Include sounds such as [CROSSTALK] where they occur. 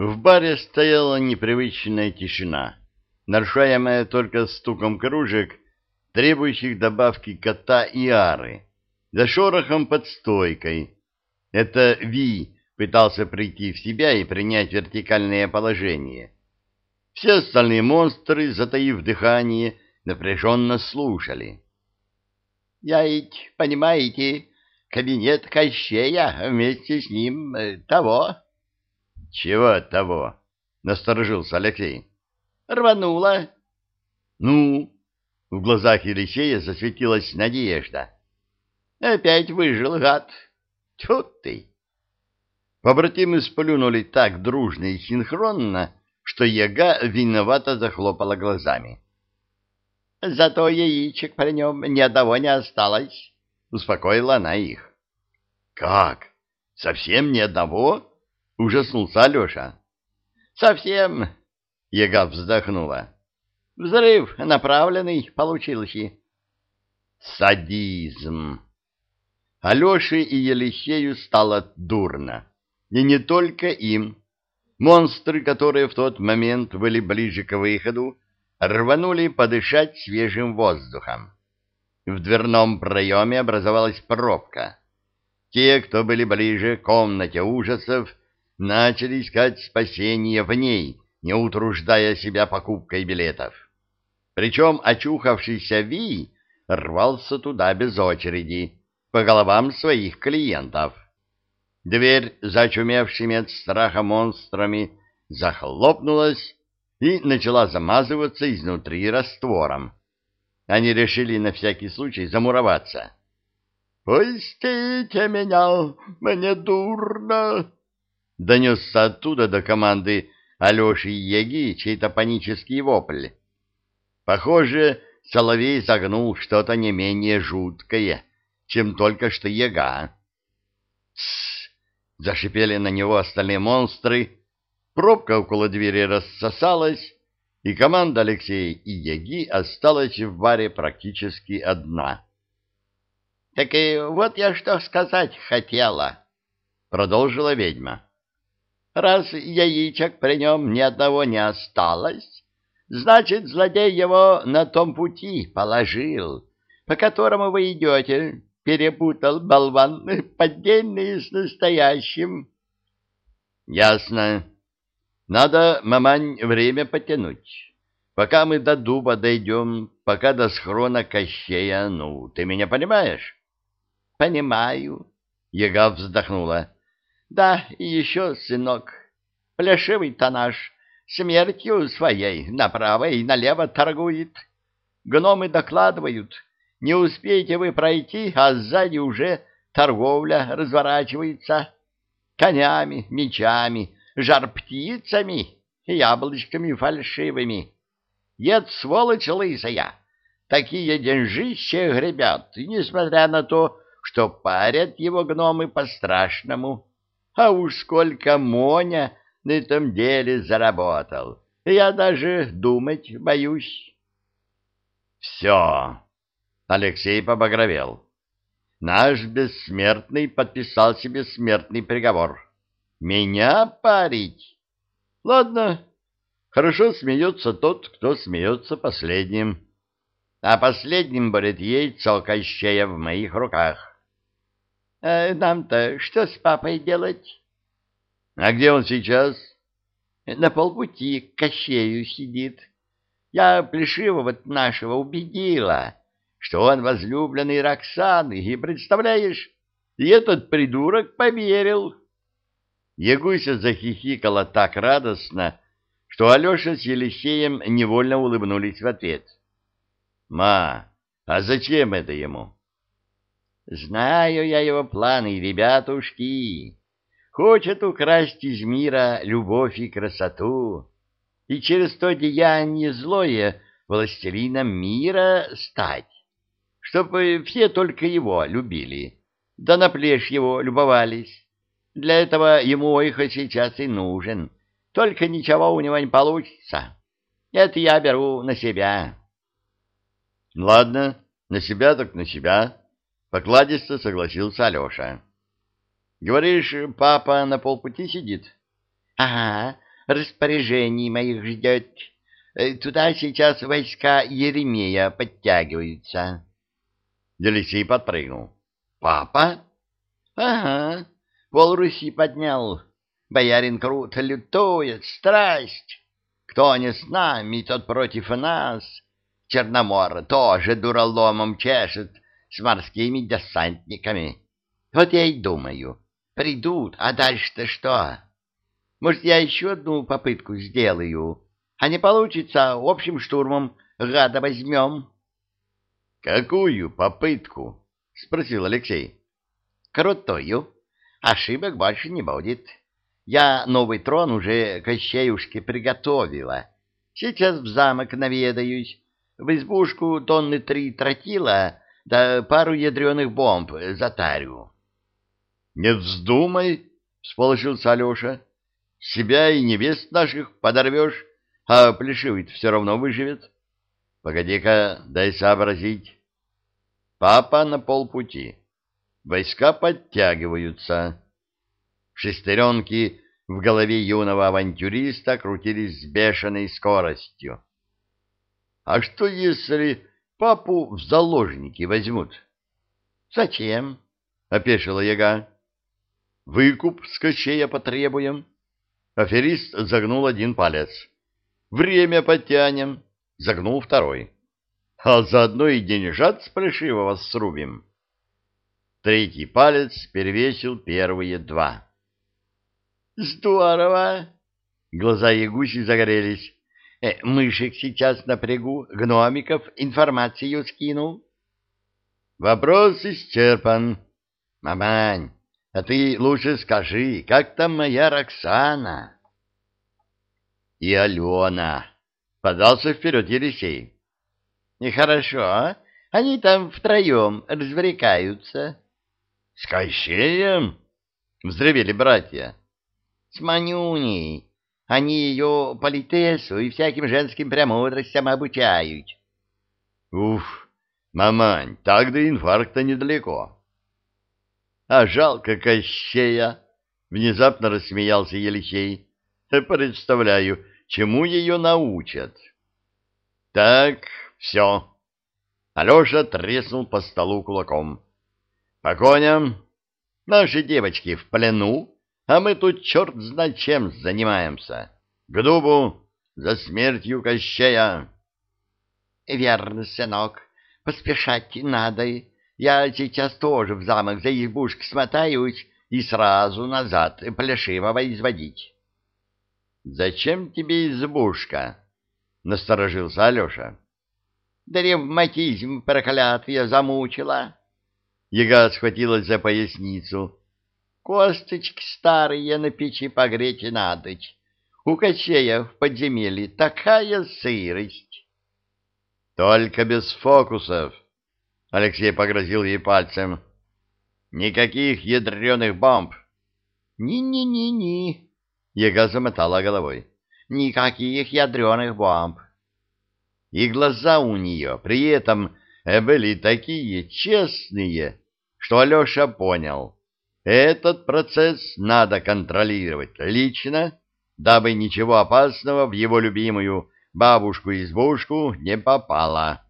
В баре стояла непривычная тишина, нарушаемая только стуком кружек, требующих добавки кота и ары, за шорохом под стойкой. Это Ви пытался прийти в себя и принять вертикальное положение. Все остальные монстры, затаив дыхание, напряженно слушали. — Я ведь, понимаете, кабинет Кощея вместе с ним э, того. — Чего того? — насторожился Алексей. — Рвануло. — Ну? — в глазах Елисея засветилась надежда. — Опять выжил, гад. Тьфу ты! Побратимы сплюнули так дружно и синхронно, что яга виновато захлопала глазами. — Зато яичек при нем ни одного не осталось, — успокоила она их. — Как? Совсем ни одного? — ужаснулся Алеша. — Совсем, — яга вздохнула. — Взрыв направленный получился. — Садизм! Алёше и Елисею стало дурно. И не только им. Монстры, которые в тот момент были ближе к выходу, рванули подышать свежим воздухом. В дверном проеме образовалась пробка. Те, кто были ближе к комнате ужасов, начали искать спасение в ней, не утруждая себя покупкой билетов. Причем очухавшийся Ви рвался туда без очереди, по головам своих клиентов. Дверь, зачумевшими от страха монстрами, захлопнулась и начала замазываться изнутри раствором. Они решили на всякий случай замуроваться. «Пустите меня, мне дурно!» Донесся оттуда до команды Алеши Яги чей-то панический вопль. Похоже, Соловей загнул что-то не менее жуткое, чем только что Яга. «Тссс!» — зашипели на него остальные монстры. Пробка около двери рассосалась, и команда Алексея и Яги осталась в баре практически одна. — Так и вот я что сказать хотела, — продолжила ведьма. — Раз яичек при нем ни одного не осталось, значит, злодей его на том пути положил, по которому вы идете, перепутал болван [LAUGHS] поддельный с настоящим. — Ясно. Надо, мамань, время потянуть. Пока мы до дуба дойдем, пока до схрона Кощея, ну, ты меня понимаешь? — Понимаю. Яга вздохнула. — Да, и еще, сынок, плешивый-то наш смертью своей направо и налево торгует. Гномы докладывают, не успеете вы пройти, а сзади уже торговля разворачивается. Конями, мечами, жар-птицами, яблочками фальшивыми. Ед сволочь лысая, такие деньжища гребят, несмотря на то, что парят его гномы по-страшному. А уж сколько Моня на этом деле заработал, я даже думать боюсь. Все, Алексей побагровел. Наш бессмертный подписал себе смертный приговор. Меня парить? Ладно, хорошо смеется тот, кто смеется последним. А последним будет яйцо Кощея в моих руках. А нам-то что с папой делать? А где он сейчас? На полпути к Кощею сидит. Я Плешивого нашего убедила, что он возлюбленный Роксаны, и, представляешь, и этот придурок поверил. Ягуся захихикала так радостно, что Алеша с Елисеем невольно улыбнулись в ответ. — Ма, а зачем это ему? — Знаю я его планы, ребятушки. Хочет украсть из мира любовь и красоту, и через то деяние злое властелином мира стать чтобы все только его любили, да на плешь его любовались. Для этого ему ойха сейчас и нужен, только ничего у него не получится. Это я беру на себя. — Ладно, на себя так на себя, — покладисто согласился Алеша. — Говоришь, папа на полпути сидит? — Ага, распоряжений моих ждет. Э, туда сейчас войска Еремея подтягиваются. Елисей подпрыгнул. Папа? Ага, пол Руси поднял. Боярин круто лютует, страсть. Кто не с нами, тот против нас. Черномор тоже дураломом чешет с морскими десантниками. Вот я и думаю, придут, а дальше-то что? Может, я еще одну попытку сделаю, а не получится, общим штурмом гада возьмем. — Какую попытку? — спросил Алексей. — Крутую. Ошибок больше не будет. Я новый трон уже Кощеюшке приготовила. Сейчас в замок наведаюсь. В избушку тонны три тротила, да пару ядреных бомб затарю. — Не вздумай, — всполошился Алеша. — Себя и невест наших подорвешь, а плешивый все равно выживет. Погоди-ка, дай сообразить. Папа на полпути. Войска подтягиваются. Шестеренки в голове юного авантюриста крутились с бешеной скоростью. А что, если папу в заложники возьмут? — Зачем? — опешила яга. — Выкуп с кощея потребуем. Аферист загнул один палец. — Время потянем. Загнул второй. — А заодно и деньжат с плешивого срубим. Третий палец перевесил первые два. — Здорово! Глаза Ягуси загорелись. Э, мышек сейчас напрягу, гномиков информацию скину. Вопрос исчерпан. Мамань, а ты лучше скажи, как там моя Роксана? И Алена. Подался вперед Елисей. Нехорошо, а? Они там втроем развлекаются. — С Кощеем? — взревели братья. — С Манюней. Они ее политесу и всяким женским премудростям обучают. Уф, мамань, так до инфаркта недалеко. А жалко Кощея, внезапно рассмеялся Елисей. Представляю, чему ее научат. Так, все. Алеша треснул по столу кулаком. По коням. Наши девочки в плену, а мы тут черт знает чем занимаемся. К дубу за смертью Кощея. — Верно, сынок, поспешать надо. Я сейчас тоже в замок за избушкой смотаюсь и сразу назад Плешивого изводить. — Зачем тебе избушка? — насторожился Алеша. — Да ревматизм проклятвия замучила. Яга схватилась за поясницу Косточки старые на печи погреть и надоть. У Кощея в подземелье такая сырость. Только без фокусов. Алексей погрозил ей пальцем. Никаких ядреных бомб. Ни-ни-ни-ни. Яга замотала головой. Никаких ядреных бомб. И глаза у нее при этом были такие честные, что Алеша понял. Этот процесс надо контролировать лично, дабы ничего опасного в его любимую бабушку-избушку не попало.